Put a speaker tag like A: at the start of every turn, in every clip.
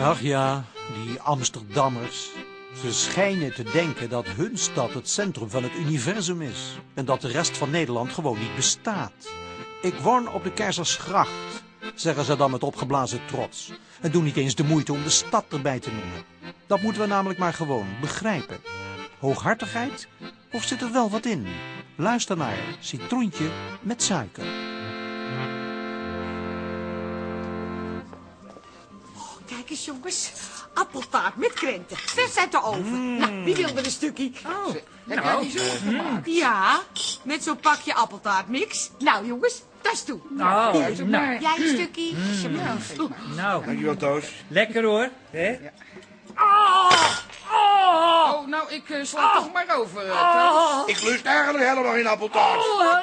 A: Ach ja, die Amsterdammers. Ze schijnen te denken dat hun stad het centrum van het universum is. En dat de rest van Nederland gewoon niet bestaat. Ik woon op de Keizersgracht, zeggen ze dan met opgeblazen trots. En doen niet eens de moeite om de stad erbij te noemen. Dat moeten we namelijk maar gewoon begrijpen. Hooghartigheid? Of zit er wel wat in? Luister naar Citroentje met suiker.
B: Jongens. Appeltaart met krenten. Vers uit de oven. Nou, wie wil er een stukje?
C: Oh, die zo gemaakt?
B: Ja, met zo'n pakje appeltaartmix. Nou, jongens, tas toe.
D: Nou,
C: het
D: nou,
C: maar.
B: Jij een stukje.
D: nou,
E: Dankjewel, Toos.
D: lekker hoor. Hè?
C: Oh, nou, ik eh, sla toch maar over. Toos.
E: Ik lust eigenlijk helemaal geen appeltaart.
D: Oh,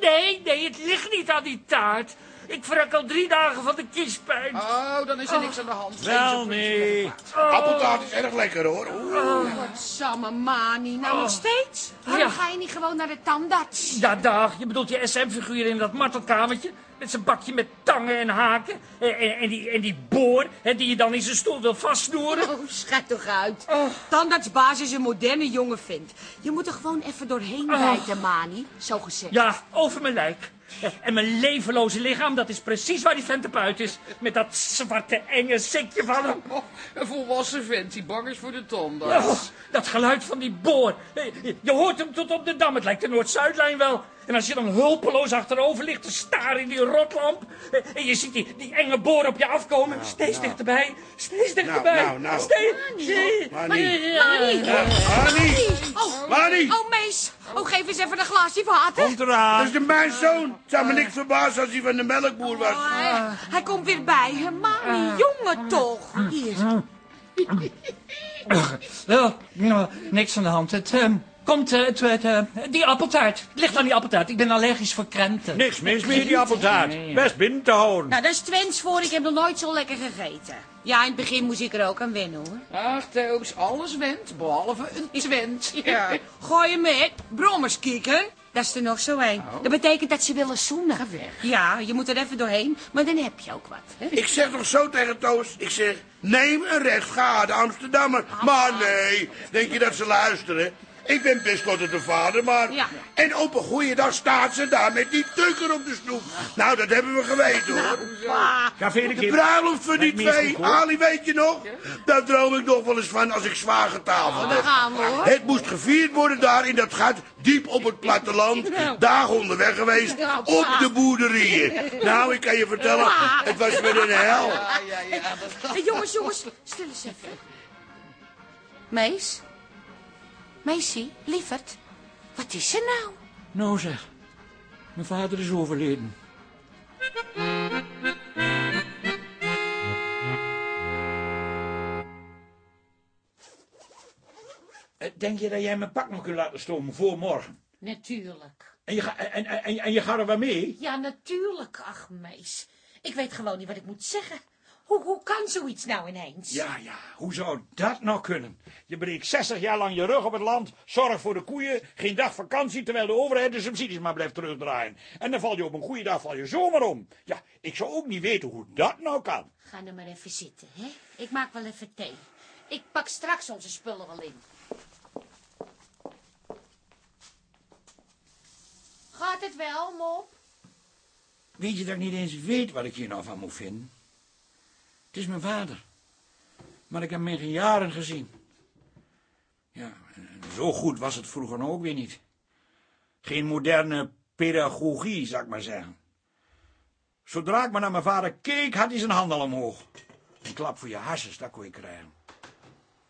D: nee, nee, het ligt niet aan die taart. Ik vrek al drie dagen van de kiespijn.
C: Oh, dan is er niks aan de hand.
D: Wel, nee.
E: Appeltaart is erg lekker, hoor. Oeh.
B: Samme mani. Nou, nog steeds? Waarom
D: Ja.
B: ga je niet gewoon naar de tandarts?
D: Ja, dag. Je bedoelt je SM-figuur in dat martelkamertje? Met zijn bakje met tangen en haken. En, en, en die, en die boor hè, die je dan in zijn stoel wil vastsnoeren.
B: Oh, schat toch uit. Tandartsbaas is een moderne jonge vent. Je moet er gewoon even doorheen bijten, Mani. Zo gezegd.
D: Ja, over mijn lijk. En mijn levenloze lichaam, dat is precies waar die vent op uit is. Met dat zwarte enge sikje van hem.
C: Oh, een volwassen vent die bang is voor de tandarts.
D: Oh, dat geluid van die boor. Je hoort hem tot op de dam. Het lijkt de Noord-Zuidlijn wel. En als je dan hulpeloos achterover ligt te staren in die rotlamp... en je ziet die, die enge boor op je afkomen... steeds dichterbij, steeds dichterbij.
E: nou, nou.
D: Steeds... steeds-
E: Mani.
B: Mani.
E: Mani.
B: Oh, oh, Mees. Oh, geef eens even een glaasje water.
A: Komt
E: Dat
A: eraan.
E: is de mijn zoon. Het zou me niks verbazen als hij van de melkboer was.
B: Oh, hij komt weer bij. hè, Mani, jongen toch. Hier.
D: Oh, nou, niks aan de hand. Het ehm, komt, eh, het, het, eh, die appeltaart. Het ligt aan die appeltaart. Ik ben allergisch voor krenten.
F: Niks mis met die appeltaart. Best binnen te houden.
B: Nou, dat is Twents voor. Ik heb nog nooit zo lekker gegeten. Ja, in het begin moest ik er ook aan wennen, hoor.
C: Ach, Toos, alles went, behalve een Twent. Ja.
B: Gooi hem met. Brommerskieker. Dat is er nog zo een. Dat betekent dat ze willen zoenen.
C: Ga weg.
B: Ja, je moet er even doorheen, maar dan heb je ook wat. Hè?
E: Ik zeg toch zo tegen Toos. Ik zeg, neem een rechtsga de Amsterdammer. Maar nee, denk je dat ze luisteren? Ik ben best tot de vader, maar...
B: Ja.
E: En op een goede dag staat ze daar met die tukker op de stoep. Nou, dat hebben we geweten, hoor.
F: Ga verder,
E: De
F: Kim.
E: bruiloft van die twee. Ali, weet je nog? Daar droom ik nog wel eens van als ik zwaar getafeld
B: Daar
E: heb.
B: gaan we, hoor.
E: Het moest gevierd worden daar in dat gat, diep op het platteland. Dagen onderweg geweest,
B: Ja,
E: op de boerderieën. Nou, ik kan je vertellen, het was weer een hel.
C: Ja, ja, ja. Dat...
B: Hey, jongens, jongens, stil eens even. Mees? Meesie, lieverd, wat is er nou?
F: Nou zeg, mijn vader is overleden. Eh, Denk je dat jij mijn pak nog kunt laten stomen voor morgen?
B: Natuurlijk.
F: En je, ga, en, en, en, je gaat er wel mee?
B: Ja, natuurlijk. Ach, Mees. Ik weet gewoon niet wat ik moet zeggen. Hoe, hoe kan zoiets nou ineens?
F: Ja, ja, hoe zou dat nou kunnen? Je breekt 60 jaar lang je rug op het land, zorg voor de koeien, geen dag vakantie, terwijl de overheid de subsidies maar blijft terugdraaien. En dan val je op een goede dag val je zomaar om. Ja, ik zou ook niet weten hoe dat nou kan.
B: Ga nu maar even zitten, hè? Ik maak wel even thee. Ik pak straks onze spullen wel in. Gaat het wel, mop?
F: Weet je dat ik niet eens weet wat ik hier nou van moet vinden? Het is mijn vader. Maar ik heb hem in jaren gezien. Ja, zo goed was het vroeger ook weer niet. Geen moderne pedagogie, zou ik maar zeggen. Zodra ik maar naar mijn vader keek, had hij zijn hand al omhoog. Een klap voor je harses, dat kon je krijgen.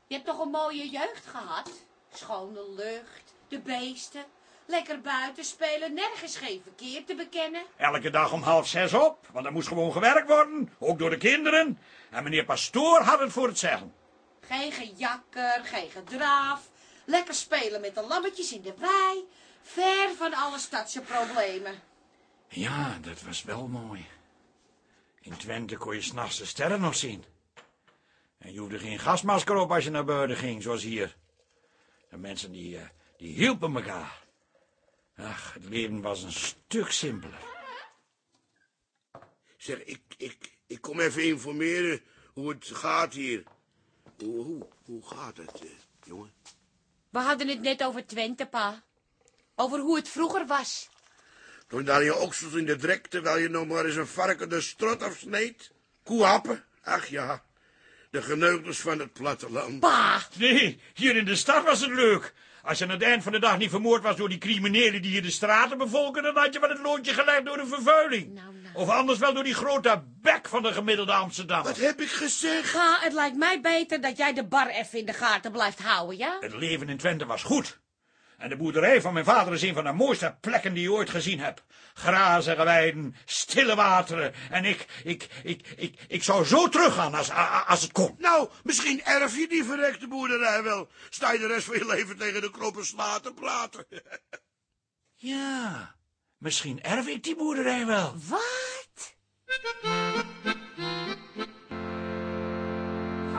B: Je hebt toch een mooie jeugd gehad? Schone lucht, de beesten, lekker buiten spelen, nergens geen verkeer te bekennen.
F: Elke dag om half zes op, want er moest gewoon gewerkt worden, ook door de kinderen. En meneer Pastoor had het voor het zeggen.
B: Geen gejakker, geen gedraaf, lekker spelen met de lammetjes in de wei, ver van alle stadse problemen.
F: Ja, dat was wel mooi. In Twente kon je s'nachts de sterren nog zien. En je hoefde geen gasmasker op als je naar buiten ging, zoals hier. De mensen die, eh, die hielpen elkaar. Ach, het leven was een stuk simpeler.
E: Zeg, ik, ik, ik kom even informeren hoe het gaat hier. Hoe, hoe, hoe gaat het, eh, jongen?
B: We hadden het net over Twente, pa. Over hoe het vroeger was.
E: Toen daar je oksels in de drek, terwijl je nog maar eens een varken de strot afsneed? Koehappen? Ach ja, de geneugdes van het platteland.
B: Pa!
F: Nee, hier in de stad was het leuk. Als je aan het eind van de dag niet vermoord was door die criminelen die hier de straten bevolken, dan had je wel het loontje gelegd door de vervuiling.
B: Nou, nou.
F: Of anders wel door die grote bek van de gemiddelde Amsterdam.
E: Wat heb ik gezegd?
B: Pa, het lijkt mij beter dat jij de bar even in de gaten blijft houden, ja?
F: Het leven in Twente was goed. En de boerderij van mijn vader is een van de mooiste plekken die je ooit gezien hebt. Grazige weiden, stille wateren. En ik, ik, ik, ik, ik zou zo teruggaan als, als het kon.
E: Nou, misschien erf je die verrekte boerderij wel. Sta je de rest van je leven tegen de kroppen sla te praten.
F: Ja, misschien erf ik die boerderij wel.
B: Wat?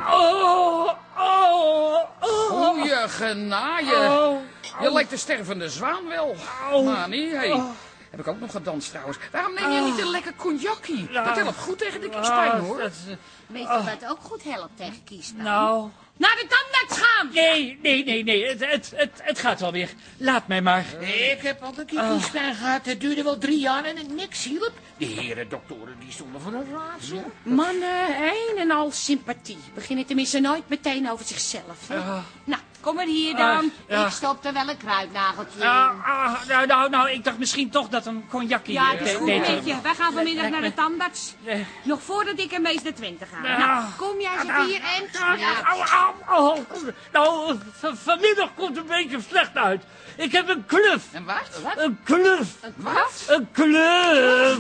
D: Oh, oh, oh.
C: Goeie genaaie.
D: Oh.
C: Je lijkt de stervende zwaan wel. Mani, hey. Heb ik ook nog gedanst trouwens. Waarom neem je niet een lekker cognackie? Dat helpt goed tegen de kiespijn
D: Ah,
C: hoor.
D: dat is, eh,
B: Weet je wat ook goed helpt tegen kiespijn?
D: nou...
B: Naar de tandarts gaan!
D: Nee, nee, nee, nee. Het, het, het, het gaat wel weer. Laat mij maar.
G: Ik heb ook een keer kiespijn gehad. Het duurde wel drie jaar en het niks hielp. De heren doktoren die stonden voor een raadsel.
B: Mannen, een en al sympathie. Beginnen tenminste nooit meteen over zichzelf. hè? Nou, kom maar hier dan.
D: Ah, ja.
B: Ik stop er wel een kruidnageltje
D: Ah,
B: in.
D: ah, nou, nou, nou, ik dacht misschien toch dat een cognacje...
B: Ja,
D: eh,
B: het is goed
D: beter-
B: met je. Wij gaan vanmiddag naar de tandarts.
D: Eh.
B: Nog voordat ik ermee naar Twente ga.
D: Ah.
B: Nou, kom jij eens hier en...
D: Ah,
B: Ja.
D: Nou, vanmiddag komt het een beetje slecht uit. Ik heb een kluf.
C: En wat?
D: Een kluf.
C: Wat?
D: Een kluf.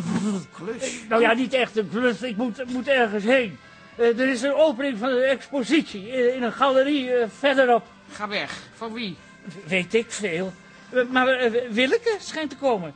D: Nou ja, niet echt een kluf. Ik moet, moet ergens heen. Eh, er is een opening van een expositie in, in een galerie eh, verderop.
C: Ga weg. Van wie?
D: Weet ik veel. Eh, maar eh, Willeke schijnt te komen.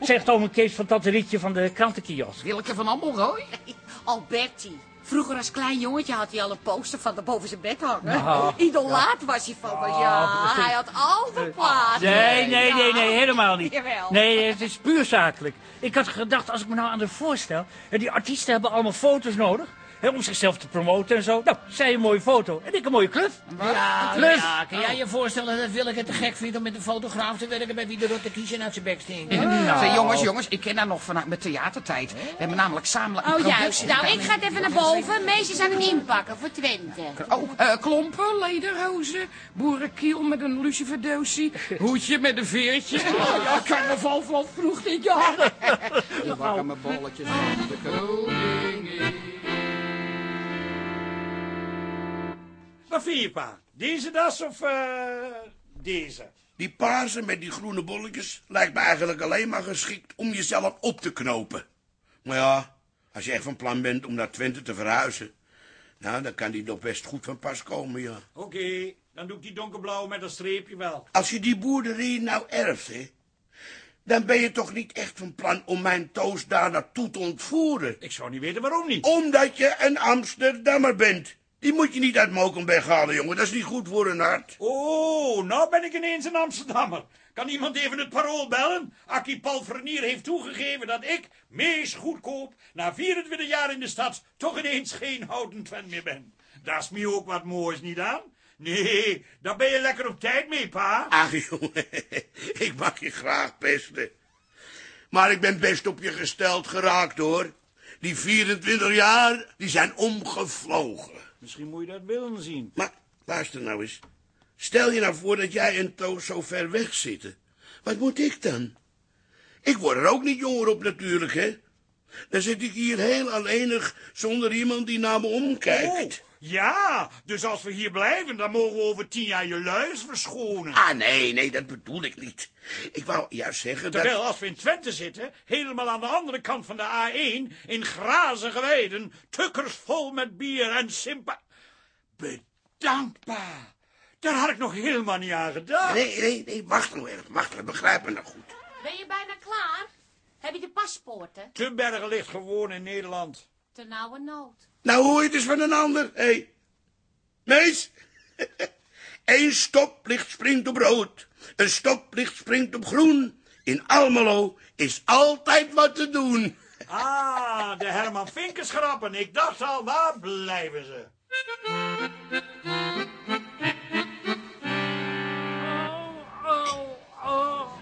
D: Zegt oom Kees van dat rietje van de krantenkiosk.
C: Willeke van Amelrooy?
B: Alberti. Vroeger als klein jongetje had hij al een poster van de boven zijn bed hangen.
D: Nou.
B: Idolaat was hij van me. Ja, hij had altijd plaat.
D: Nee, nee, nee, nee, helemaal niet.
B: Jawel.
D: Nee, het is puur zakelijk. Ik had gedacht, als ik me nou aan de voorstel... hè, die artiesten hebben allemaal foto's nodig... hè, om zichzelf te promoten en zo. Nou, zij een mooie foto en ik een mooie kluf.
G: Ja,
D: Klus.
G: ja, kan jij je voorstellen dat Willeke het te gek vindt om met een fotograaf te werken bij wie de rotte kiezen uit zijn bek stinkt?
C: Zeg, jongens, jongens, ik ken haar nog vanuit mijn theatertijd. We hebben namelijk samen... een
B: Oh juist. Nou, ik ga het even naar boven. Meisjes aan het inpakken voor Twente.
C: Oh, eh, klompen, lederhozen, boerenkiel met een luciferdoosje, hoedje met een veertje. Oh, ja, carnaval van vroeg dit jaar. Wakker mijn bolletjes van de koningin.
F: Pa? Deze das of eh, deze?
E: Die paarse met die groene bolletjes lijkt me eigenlijk alleen maar geschikt om jezelf op te knopen. Maar ja, als je echt van plan bent om naar Twente te verhuizen, nou, dan kan die nog best goed van pas komen, ja.
F: Oké, dan doe ik die donkerblauwe met een streepje wel.
E: Als je die boerderie nou erft, hè, dan ben je toch niet echt van plan om mijn toos daar naartoe te ontvoeren.
F: Ik zou niet weten waarom niet.
E: Omdat je een Amsterdammer bent. Die moet je niet uit Mokenberg halen, jongen. Dat is niet goed voor een hart.
F: Oh, nou ben ik ineens een Amsterdammer. Kan iemand even het parool bellen? Akkie Paul Vernier heeft toegegeven dat ik, meest goedkoop, na 24 jaar in de stad, toch ineens geen houten Twent meer ben. Dat is me ook wat moois, niet aan? Nee, daar ben je lekker op tijd mee, pa.
E: Ach, jongen, ik mag je graag pesten. Maar ik ben best op je gesteld geraakt, hoor. Die 24 jaar, die zijn omgevlogen.
F: Misschien moet je dat willen zien.
E: Maar luister nou eens. Stel je nou voor dat jij en Toos zo ver weg zitten. Wat moet ik dan? Ik word er ook niet jonger op natuurlijk, hè? Dan zit ik hier heel alleenig zonder iemand die naar me omkijkt.
F: Ja, dus als we hier blijven, dan mogen we over tien jaar je luis verschonen.
E: Ah, nee, nee, dat bedoel ik niet. Ik wou juist zeggen dat...
F: Terwijl als we in Twente zitten, helemaal aan de andere kant van de A1, in grazige weiden, tukkers vol met bier en simpa... Bedankt, pa. Daar had ik nog helemaal niet aan gedacht.
E: Nee, nee, nee, wacht nou even, wacht even, begrijp me nou goed.
B: Ben je bijna klaar? Heb je de paspoorten?
F: Tubbergen ligt gewoon in Nederland.
B: Te nauwe nood.
E: Nou hoor je het eens van een ander, hé. Hey. Mees, Eén stoplicht springt op rood, een stoplicht springt op groen. In Almelo is altijd wat te doen.
F: Ah, de Herman Vinkers grappen. Ik dacht al, waar blijven ze?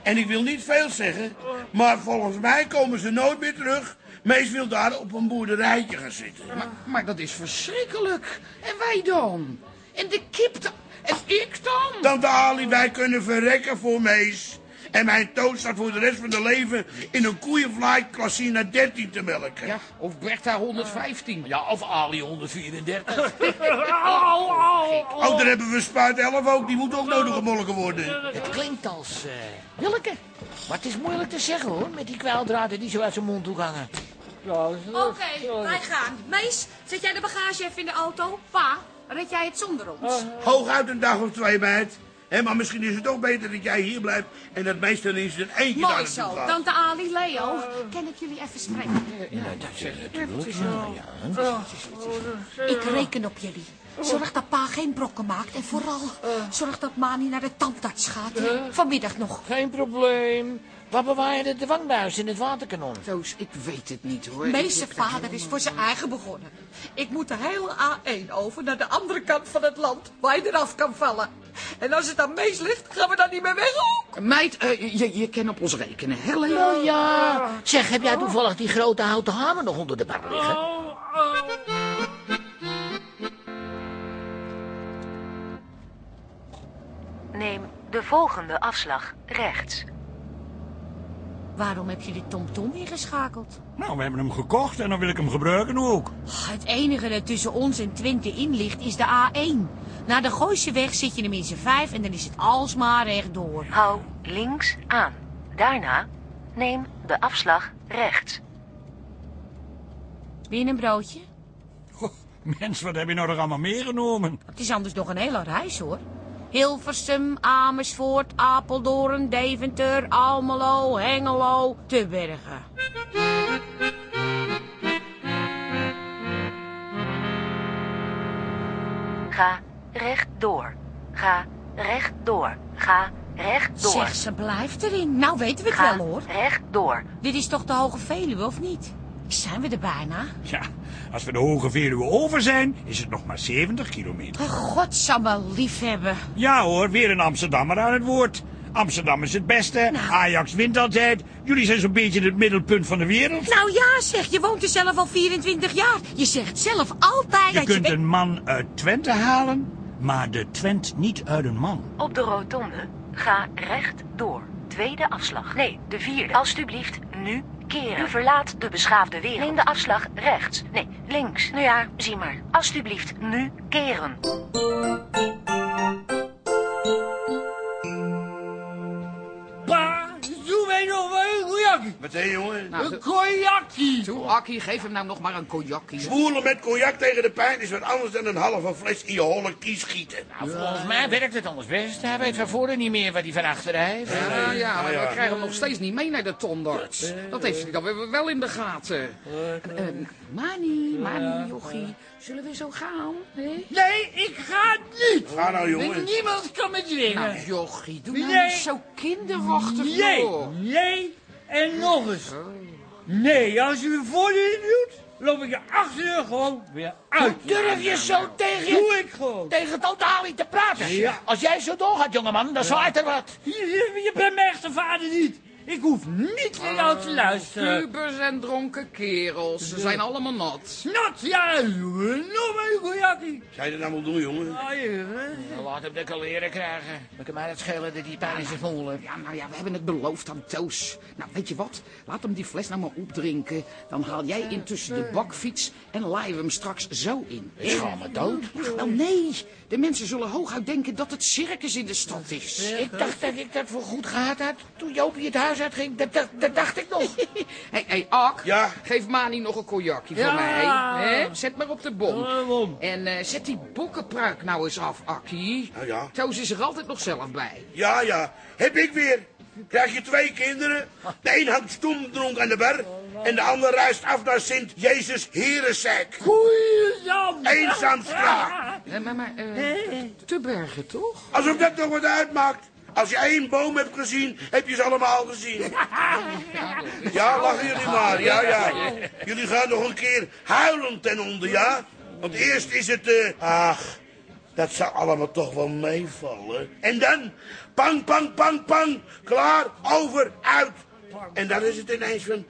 E: En ik wil niet veel zeggen, maar volgens mij komen ze nooit meer terug. Mees wil daar op een boerderijtje gaan zitten.
G: Maar, maar dat is verschrikkelijk. En wij dan? En de kip dan? En ik dan?
E: Tante Ali, wij kunnen verrekken voor Mees. En mijn toon staat voor de rest van de leven in een koeienvlaai klassina 13 te melken.
G: Ja, of Bertha 115. Ja, of Ali 134.
E: Oh, daar hebben we spuit 11 ook, die moet ook nodig gemolken worden.
G: Het klinkt als uh, Willeke. Maar het is moeilijk te zeggen hoor, met die kwaaldraden die zo uit zijn mond toe
B: Oké, wij gaan. Mees, zet jij de bagage even in de auto? Pa, red jij het zonder ons?
E: Hooguit een dag of twee, meid. Hé, maar misschien is het ook beter dat jij hier blijft en dat meestal eens een eentje daar
B: Mooi
E: naartoe
B: zo.
E: gaat.
B: Tante Ali, Leo, kan ik jullie even spreken?
G: dat zeg natuurlijk. Ja, ja.
B: Ik reken op jullie. Zorg dat pa geen brokken maakt en vooral zorg dat Mani naar de tandarts gaat. Vanmiddag nog.
G: Geen probleem. Waar bewaar je de dwangbuis in het waterkanon?
H: Toos, ik weet het niet hoor.
B: Meeste vader is voor zijn eigen begonnen. Ik moet de hele A1 over naar de andere kant van het land, waar je eraf kan vallen. En als het aan Mees ligt, gaan we dan niet meer weg ook.
H: Meid, eh, je, je kan op ons rekenen?
G: Oh ja. Zeg, heb jij toevallig die grote houten hamer nog onder de bar liggen?
I: Neem de volgende afslag rechts.
B: Waarom heb je die TomTom ingeschakeld?
F: Nou, we hebben hem gekocht en dan wil ik hem gebruiken ook.
B: Oh, Het enige dat tussen ons en Twente in ligt is de A1. Naar de Gooiseweg zit je hem in z'n vijf en dan is het alsmaar rechtdoor.
I: Hou links aan. Daarna neem de afslag rechts.
B: Wil je een broodje?
F: Mens, wat heb je nou er allemaal meegenomen?
B: Het is anders nog een hele reis hoor. Hilversum, Amersfoort, Apeldoorn, Deventer, Almelo, Hengelo, Tebergen.
I: Ga rechtdoor. Ga rechtdoor. Ga rechtdoor.
B: Zeg, ze blijft erin. Nou weten we het
I: Ga
B: wel hoor.
I: rechtdoor.
B: Dit is toch de Hoge Veluwe of niet? Zijn we er bijna?
F: Ja, als we de Hoge Veluwe over zijn, is het nog maar 70 kilometer.
B: Oh, God zal me lief hebben.
F: Ja hoor, weer een Amsterdammer aan het woord. Amsterdam is het beste, Ajax wint altijd. Jullie zijn zo'n beetje het middelpunt van de wereld.
B: Nou ja, zeg, je woont er zelf al 24 jaar. Je zegt zelf altijd
F: Je
B: dat je...
F: kunt een man uit Twente halen, maar de Twent niet uit een man.
I: Op de rotonde. Ga rechtdoor. Tweede afslag. Nee, de vierde. Alsjeblieft, nu keren. U verlaat de beschaafde wereld. Neem de afslag rechts. Nee, links. Nou ja, zie maar. Alsjeblieft, nu keren.
E: Meteen, jongen.
H: Nou,
C: Een cognacje.
H: Toe, Akkie, geef hem nou nog maar een cognacje.
E: Zwoelen met cognac tegen de pijn is wat anders dan een halve fles in je holle kies schieten.
G: Nou, volgens mij werkt het anders best. Hij weet van voren niet meer wat hij van achteren heeft.
H: Ja, ja, maar
E: ja.
H: we krijgen hem nog steeds niet mee naar de tandarts. Dat heeft hij dan weer wel in de gaten. Eh, Mani, Mani, jochie, zullen we zo gaan? hè?
C: Nee, ik ga niet.
E: Ga nou, jongen.
C: Niemand kan me dwingen.
H: Nou, jochie, doe nou
C: Nee.
H: niet zo kinderachtig,
C: Nee, nee en nog eens. Nee, als u me voor u doet, loop ik er achter gewoon weer uit.
G: Durf je zo tegen
C: Doe
G: je,
C: ik gewoon.
G: tegen tante Ali te praten?
C: Ja.
G: Als jij zo doorgaat, jongeman, dan zwaait er wat.
C: Je, je, je bent mijn echte vader niet. Ik hoef niet naar jou te luisteren.
H: Pubers en dronken kerels, ze zijn allemaal nat.
C: Not, ja. Nog maar een cognacje.
E: Zou je dat nou wel doen, jongen?
C: Ah, jongen.
G: Nou, Laat hem de leren krijgen. Dan kan mij het schelen dat hij pijn in zijn voel heeft.
H: Ja, nou ja, we hebben het beloofd aan Toos. Nou, weet je wat? Laat hem die fles nou maar opdrinken. Dan haal jij intussen de bakfiets en laaien we hem straks zo in.
G: Ik schaam me dood.
H: Ach, wel nee. De mensen zullen hooguit denken dat het circus in de stad is.
G: Ik dacht dat ik dat voor goed gehad had. Toen Jopie het huis uitging, dat, dat, dat dacht ik nog.
H: Hé, hey, hey, Ak,
E: Ja?
H: geef Mani nog een cognacje voor
C: Ja.
H: mij. Hè? Zet maar op de bon.
C: Waarom?
H: En eh, zet die bokkenpruik nou eens af, Akkie.
E: Nou ja.
H: Toos is er altijd nog zelf bij.
E: Ja, ja. Heb ik weer. Krijg je twee kinderen. De een hangt stomdronk aan de bar. En de ander reist af naar Sint Jezus Herenzijk.
C: Goeie Jan.
E: Eenzaamstraat.
H: Eh, maar, maar, eh, te bergen, toch?
E: Alsof dat nog wat uitmaakt. Als je één boom hebt gezien, heb je ze allemaal gezien. Ja, lachen jullie maar. Ja, ja. Jullie gaan nog een keer huilend ten onder, ja? Want eerst is het... eh, ach, dat zou allemaal toch wel meevallen. En dan, pang, pang, pang, pang. Klaar, over, uit. En dan is het ineens van,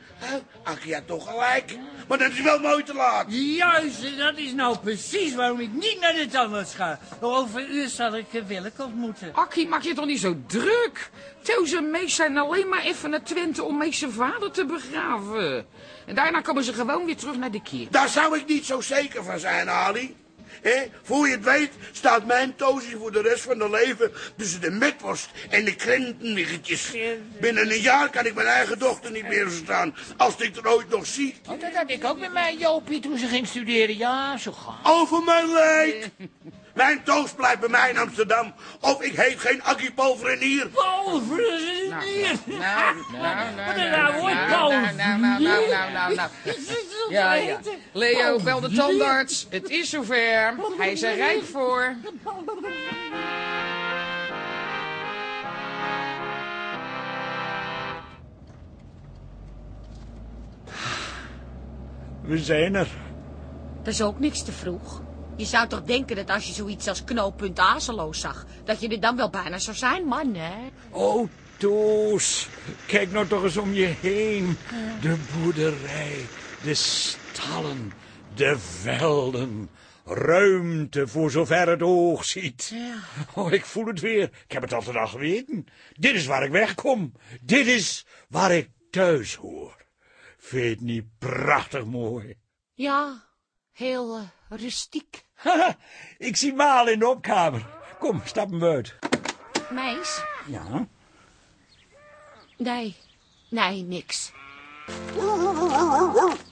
E: ach ja, toch gelijk. Maar dat is wel mooi te laat.
J: Juist, dat is nou precies waarom ik niet naar de tandarts ga. Over een uur zal ik eh, Willeke ontmoeten.
H: Akkie, maak je toch niet zo druk? Toos en Mees zijn alleen maar even naar Twente om Mees zijn vader te begraven. En daarna komen ze gewoon weer terug naar de kerk.
E: Daar zou ik niet zo zeker van zijn, Ali. Hé, voor je het weet staat mijn toosje voor de rest van mijn leven tussen de metworst en de krentenliggetjes. Binnen een jaar kan ik mijn eigen dochter niet meer verstaan, als ik er ooit nog zie.
G: Oh, dat had ik ook met mijn Jopie toen ze ging studeren. Ja, zo gaat.
E: Over mijn leed. Mijn toos blijft bij mij in Amsterdam, of ik heet geen Akkie!
G: Nou, nou, nou, nou,
J: nou woord,
G: nou, nou, nou, nou, nou, nou, nou, nou. Ja, ja.
H: Leo, bel de tandarts. Het is zover. Hij is er rijk voor.
F: We zijn er.
B: Dat is ook niks te vroeg. Je zou toch denken dat als je zoiets als knooppunt Azeloos zag... dat je er dan wel bijna zou zijn, man, hè?
F: Oh, Toos. Kijk nou toch eens om je heen. De boerderij, de stallen, de velden. Ruimte voor zover het oog ziet. Oh, ik voel het weer. Ik heb het altijd al geweten. Dit is waar ik wegkom. Dit is waar ik thuis hoor. Vind je het niet prachtig mooi?
B: Ja, heel eh, rustiek.
F: Haha, ik zie Maal in de opkamer. Kom, stap hem uit.
B: Meis?
F: Ja?
B: Nee, nee, niks.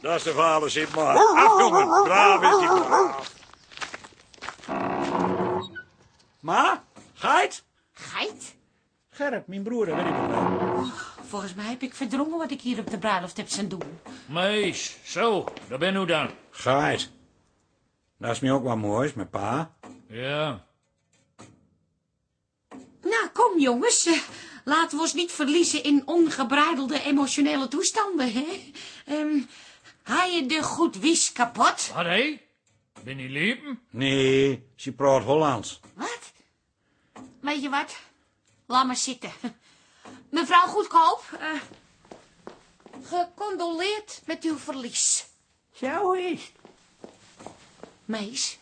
F: Dat is de vader, zit maar. Af, jongen. Braaf is die braaf. Ma? Geit?
B: Geit?
F: Gerrit, mijn broer, dat weet ik nog wel.
B: Volgens mij heb ik verdrongen wat ik hier op de bruiloft heb zijn doen.
D: Meis, zo, daar ben u dan.
F: Geit. Dat is me ook wel moois, met pa.
D: Ja,
B: kom jongens. eh, laten we ons niet verliezen in ongebreidelde emotionele toestanden, hè? Ehm Ga je de goed wies kapot?
D: wat hé? Ben je liepen?
F: Nee, ze praat Hollands.
B: Wat? Weet je wat? Laat maar zitten. Mevrouw Goedkoop, eh, gecondoleerd met uw verlies.
G: Zo is
B: Mees,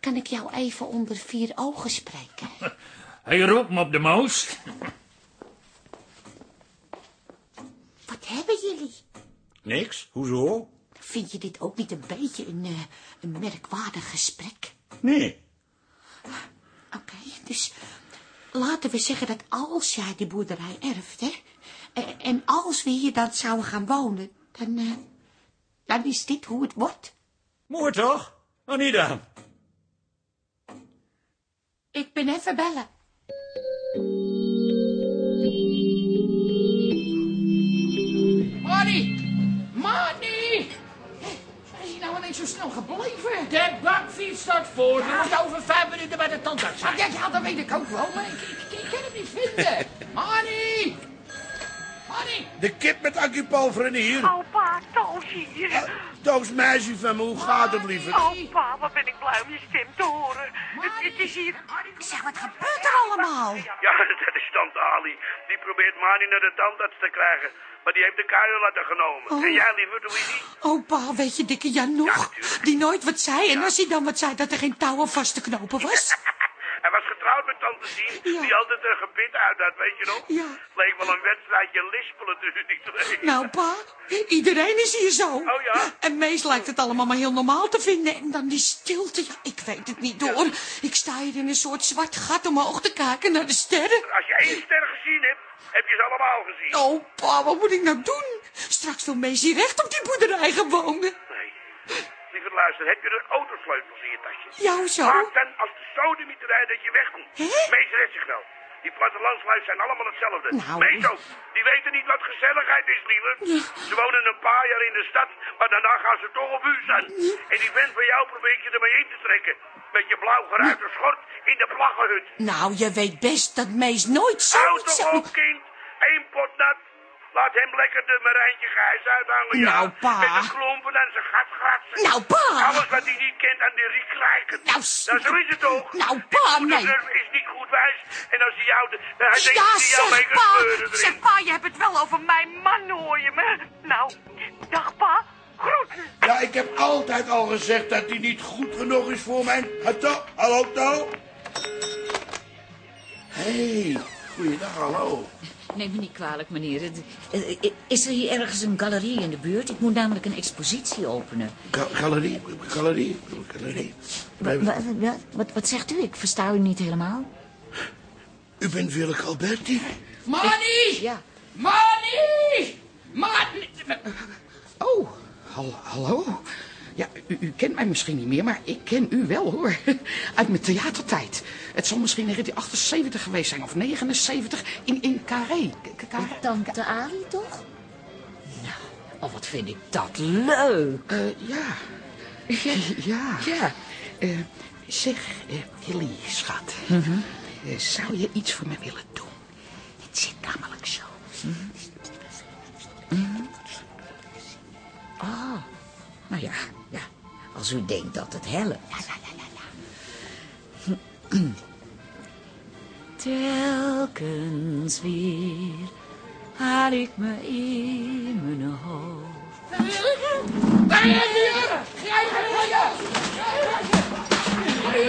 B: kan ik jou even onder vier ogen spreken?
D: Hij roept me op de moos.
B: Wat hebben jullie?
F: Niks, hoezo?
B: Vind je dit ook niet een beetje een, eh, een merkwaardig gesprek?
F: Nee.
B: Oké, dus laten we zeggen dat als jij die boerderij erft, hè, en als we hier dan zouden gaan wonen, dan, eh, dan is dit hoe het wordt.
F: Mooi toch? Nou, niet dan.
B: Ik ben even bellen.
H: Zo snel gebleven?
J: De bakfiets staat voor. Je moet over vijf minuten bij de tandarts
H: Ah,
J: zijn.
H: ja, ja, dat weet ik ook wel, maar ik, ik, ik kan hem niet vinden. Manny! Manny!
E: De kip met Akkie Palfrenier.
K: Opa, Toos hier.
E: Toos meisje van me, hoe gaat het, lieverd?
K: Opa, wat ben ik blij om je stem te horen. Het, het is hier...
B: Zeg, wat gebeurt er allemaal?
E: Ja, dat is tante Ali. Die probeert Mani naar de tandarts te krijgen. Maar die heeft de kuilen laten genomen. En jij, lieverd, hoe is die?
B: Opa, weet je dikke Jan nog? Die nooit wat zei en als hij dan wat zei dat er geen touw aan vast te knopen was?
E: Hij was getrouwd met tante Sien,
B: Ja.
E: die altijd een gebit uit had, weet je nog?
B: Ja.
E: Leek wel een wedstrijdje lispelen tussen die twee.
B: Nou, pa, iedereen is hier zo.
E: Oh ja?
B: En Mees lijkt het allemaal maar heel normaal te vinden. En dan die stilte, ja, ik weet het niet hoor. Ik sta hier in een soort zwart gat omhoog te kijken naar de sterren.
E: Als je één ster gezien hebt, heb je ze allemaal gezien.
B: Oh, pa, wat moet ik nou doen? Straks wil Mees hier recht op die boerderij gaan wonen.
E: Nee. Lieverd, luister, heb je de autosleutels in je tasje?
B: Jou zo?
E: Maak dan als de sodemieterij dat je wegkomt.
B: Hè?
E: Mees redt zich wel. Die plattelandslui zijn allemaal hetzelfde.
B: Nou.
E: Weet ook, die weten niet wat gezelligheid is, lieve. Ze wonen een paar jaar in de stad, maar daarna gaan ze toch op u staan. En die vent van jou probeert je ermee in te trekken. Met je blauw geruite schort in de plaggenhut.
B: Nou, je weet best dat Mees nooit zo...
E: Hou toch
B: zo-
E: op, kind. Eén pot nat. Laat hem lekker de Marijntje Gijs uithangen, ja.
B: Nou, pa.
E: Met de klompen en zijn gat gratsen.
B: Nou, pa.
E: Alles wat hij niet kent aan die riek krijgen.
B: Nou,
E: nou, zo is het toch?
B: Nou, pa, nee.
E: is niet goed wijs. En als hij jou... de- Hij denkt
B: Ja,
E: dat hij jou mee
B: pa.
K: Zeg, pa, je hebt het wel over mijn man, hoor je me? Nou, dag, pa. Groeten.
E: Ja, ik heb altijd al gezegd dat hij niet goed genoeg is voor mijn... Hallo, hallo, To. Hé, hey, goeiedag, hallo.
L: Neem me niet kwalijk, meneer. Het- eh, Is er hier ergens een galerie in de buurt? Ik moet namelijk een expositie openen.
E: Ga- Galerie, galerie, galerie.
L: Wa- wa- wa- Wat, wat zegt u? Ik versta u niet helemaal.
E: U bent Willeke Alberti?
H: Manny!
L: Ja.
H: Manny! Manny! Oh, hal- hallo. Ja, u, u kent mij misschien niet meer, maar ik ken u wel, hoor. Uit mijn theatertijd. Het zal misschien 1978 geweest zijn, of 79, in, in Carré. Carré.
L: Tante Ali, toch? Nou, oh, wat vind ik dat leuk.
H: Eh, ja. Ja. Ja. ja. Eh, zeg, eh, Willy, schat. Eh, zou je iets voor me willen doen? Het zit namelijk zo.
L: Ah, nou ja, ja. Als u denkt dat het helpt. Telkens weer haal ik me in mijn hoofd.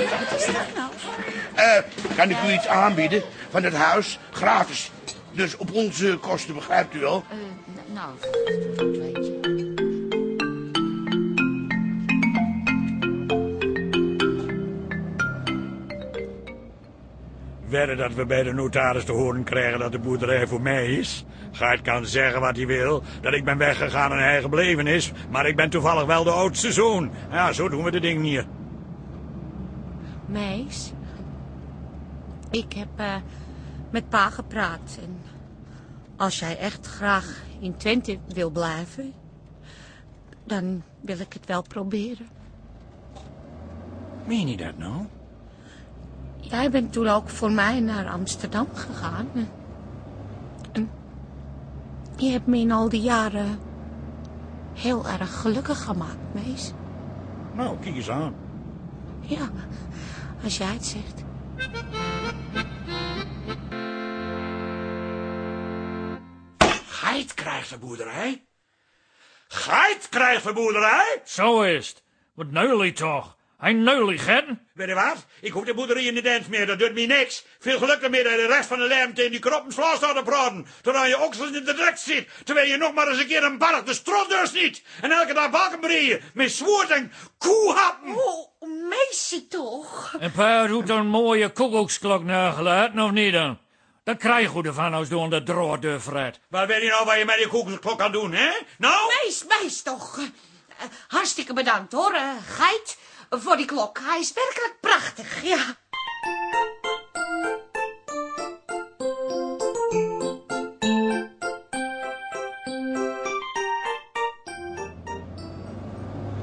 L: Wat is dat nou?
E: Eh, kan ik u iets aanbieden van het huis? Gratis. Dus op onze kosten, begrijpt u wel?
L: Eh, nou,
F: Wedden dat we bij de notaris te horen krijgen dat de boerderij voor mij is. Geit kan zeggen wat hij wil, dat ik ben weggegaan en hij gebleven is. Maar ik ben toevallig wel de oudste zoon. Ja, zo doen we de ding hier.
B: Meis, ik heb eh, met pa gepraat. En als jij echt graag in Twente wil blijven, dan wil ik het wel proberen.
F: Meen je dat nou?
B: Jij bent toen ook voor mij naar Amsterdam gegaan. En je hebt me in al die jaren heel erg gelukkig gemaakt, Mees.
F: Nou, kijk eens aan.
B: Ja, als jij het zegt.
F: Geit krijgt de boerderij? Geit krijgt de boerderij?
D: Zo is het. Wat neulie toch. Hij neulie, Gen.
F: Weet je wat? Ik hoef de boerderij in de dens meer, dat doet me niks. Veel geluk ermee dat je de rest van de lijmte in die kroppen vlas staat te praten. Terwijl je oksels in de drek zit. Terwijl je nog maar eens een keer een barg de strot dus niet. En elke dag balken breien. Met zwoord en koehappen.
B: Oh, Meisje toch?
D: En pa doet een mooie koekoeksklok nagelaten, of niet dan? Dat krijg je ervan als door de droorde Fred.
F: Wat weet je nou wat je met die koekersklok kan doen, hè? Nou?
B: Meis, meis toch. Eh, hartstikke bedankt hoor, eh, Geit, voor die klok. Hij is werkelijk prachtig, ja.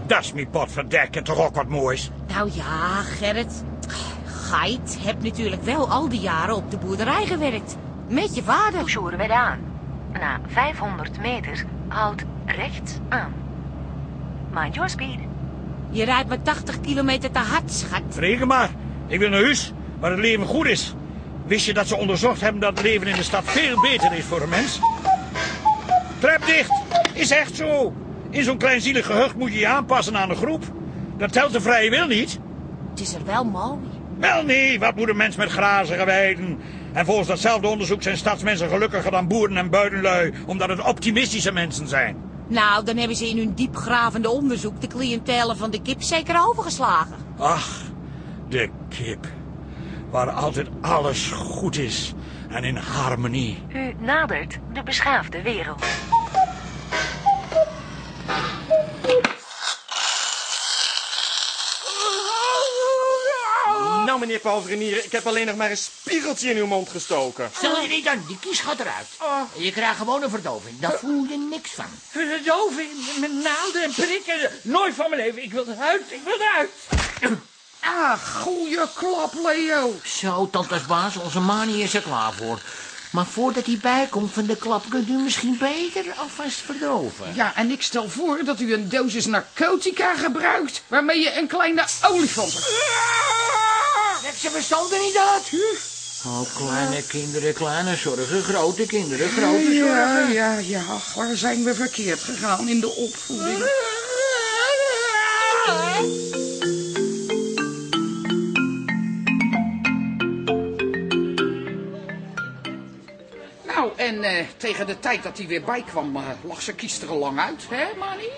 F: Dat is mijn potverdekken toch ook wat moois.
B: Nou ja, Gerrit. Geit hebt natuurlijk wel al die jaren op de boerderij gewerkt. Met je vader.
I: Toezoeren wij aan. Na 500 meter houd rechts aan. Mind your speed.
B: Je rijdt maar 80 kilometer te hard, schat.
F: Reken maar. Ik wil naar huis, waar het leven goed is. Wist je dat ze onderzocht hebben dat het leven in de stad veel beter is voor een mens? Trap dicht. Is echt zo. In zo'n klein zielig gehucht moet je je aanpassen aan de groep. Dat telt de vrije wil niet.
B: Het is er wel mooi.
F: Wel nee, wat moet een mens met grazige weiden? En volgens datzelfde onderzoek zijn stadsmensen gelukkiger dan boeren en buitenlui, omdat het optimistische mensen zijn.
B: Nou, dan hebben ze in hun diepgravende onderzoek de cliëntelen van de kip zeker overgeslagen.
F: Ach, de kip. Waar altijd alles goed is en in harmonie.
I: U nadert de beschaafde wereld.
G: Nou
M: meneer Palverinier, ik heb alleen nog maar een spiegeltje in uw mond gestoken.
G: Stel je niet aan, die kies gaat eruit. En je krijgt gewoon een verdoving. Daar voel je niks van.
D: Verdoving, met naalden en prikken. Nooit van mijn leven. Ik wil eruit, ik wil eruit.
H: Ah, goeie klap, Leo.
G: Zo, tantes baas, onze manie is er klaar voor. Maar voordat hij bijkomt van de klap, kunt u misschien beter alvast verdoven.
H: Ja, en ik stel voor dat u een dosis narcotica gebruikt... waarmee je een kleine olifant...
G: Zet ze verstand er niet uit. Oh, kleine kinderen, kleine zorgen. Grote kinderen, grote
H: Ja,
G: zorgen.
H: ja, ja. Waar zijn we verkeerd gegaan in de opvoeding? En eh, tegen de tijd dat hij weer bijkwam, eh, lag ze kies er al lang uit, hè, Manny?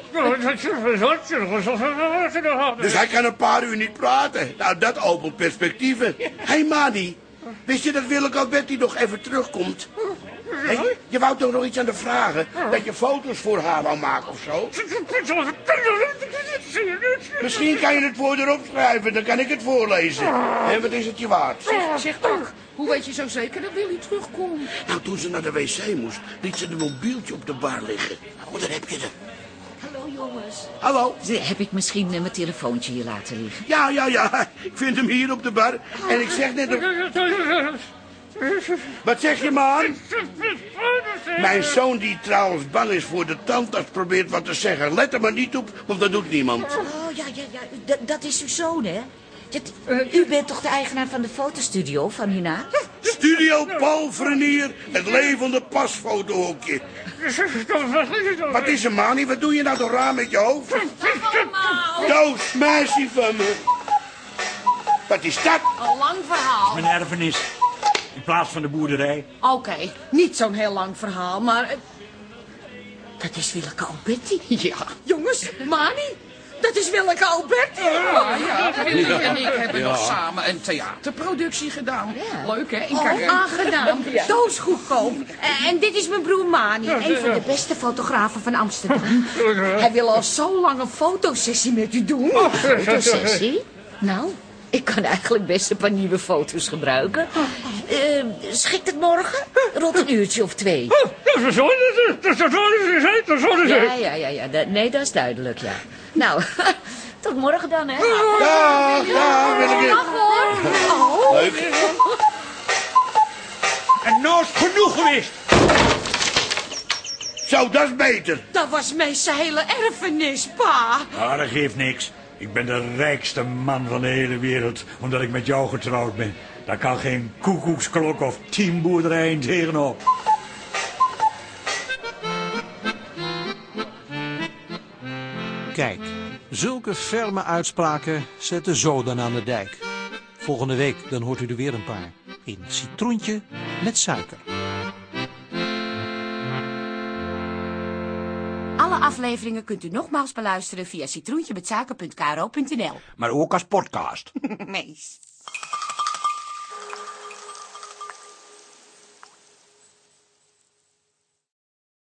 E: Dus hij kan een paar uur niet praten. Nou, dat opent perspectieven. Hé, hey, Mani. Wist je dat Willeke Alberti nog even terugkomt? Hé, je wou toch nog iets aan de vragen? Dat je foto's voor haar wou maken of zo? Misschien kan je het woord erop schrijven, dan kan ik het voorlezen. En wat is het je waard?
H: Zeg, zeg toch, hoe weet je zo zeker dat Willy terugkomt?
E: Nou, toen ze naar de wc moest, liet ze een mobieltje op de bar liggen. Oh, daar heb je het.
L: Hallo jongens.
E: Hallo?
L: Heb ik misschien eh, mijn telefoontje hier laten liggen?
E: Ja, ja, ja. Ik vind hem hier op de bar. En ik zeg net... Wat zeg je, man? Mijn zoon die trouwens bang is voor de tandarts probeert wat te zeggen. Let er maar niet op, want dat doet niemand.
L: Oh, ja, ja, ja. D- dat is uw zoon, hè? Dat- u bent toch de eigenaar van de fotostudio van hierna?
E: Studio Paul Vernier, het levende pasfotohokje. Wat is er, Mani? Wat doe je nou toch raar met je hoofd? Doos, meisje van me. Wat is dat?
B: Een lang verhaal.
F: Mijn erfenis. In plaats van de boerderij.
B: Oké, niet zo'n heel lang verhaal, maar... eh,
L: Dat is Willeke Alberti.
H: Ja.
B: Jongens, Mani, dat is Willeke Alberti.
H: Ja, ja,
E: Ja.
H: en ik hebben
E: Ja.
H: nog samen een theaterproductie gedaan. Leuk, hè? In
B: Oh, aangenaam. Doosgoedkoop. Eh, En dit is mijn broer Mani, een van de beste fotografen van Amsterdam. Hij wil al zo lang een fotosessie met u doen.
L: Fotosessie? Nou, ik kan eigenlijk best een paar nieuwe foto's gebruiken. Eh, schikt het morgen? Rond een uurtje of twee. Ja, ja, ja, ja. da- Nee, dat is duidelijk, ja. Nou, tot morgen dan, hè.
E: Dag, dag, Willeke.
B: Dag hoor. Oh.
E: Leuk.
F: En nou is het genoeg geweest.
E: Zo, dat is beter.
B: Dat was mijn hele erfenis, pa.
F: Ah, dat geeft niks. Ik ben de rijkste man van de hele wereld, omdat ik met jou getrouwd ben. Daar kan geen koekoeksklok of tien boerderijen tegenop.
A: Kijk, zulke ferme uitspraken zetten zoden aan de dijk. Volgende week dan hoort u er weer een paar. In citroentje met suiker.
B: Afleveringen kunt u nogmaals beluisteren via citroentjemetsuiker.kro.nl.
F: Maar ook als podcast.
B: Meest.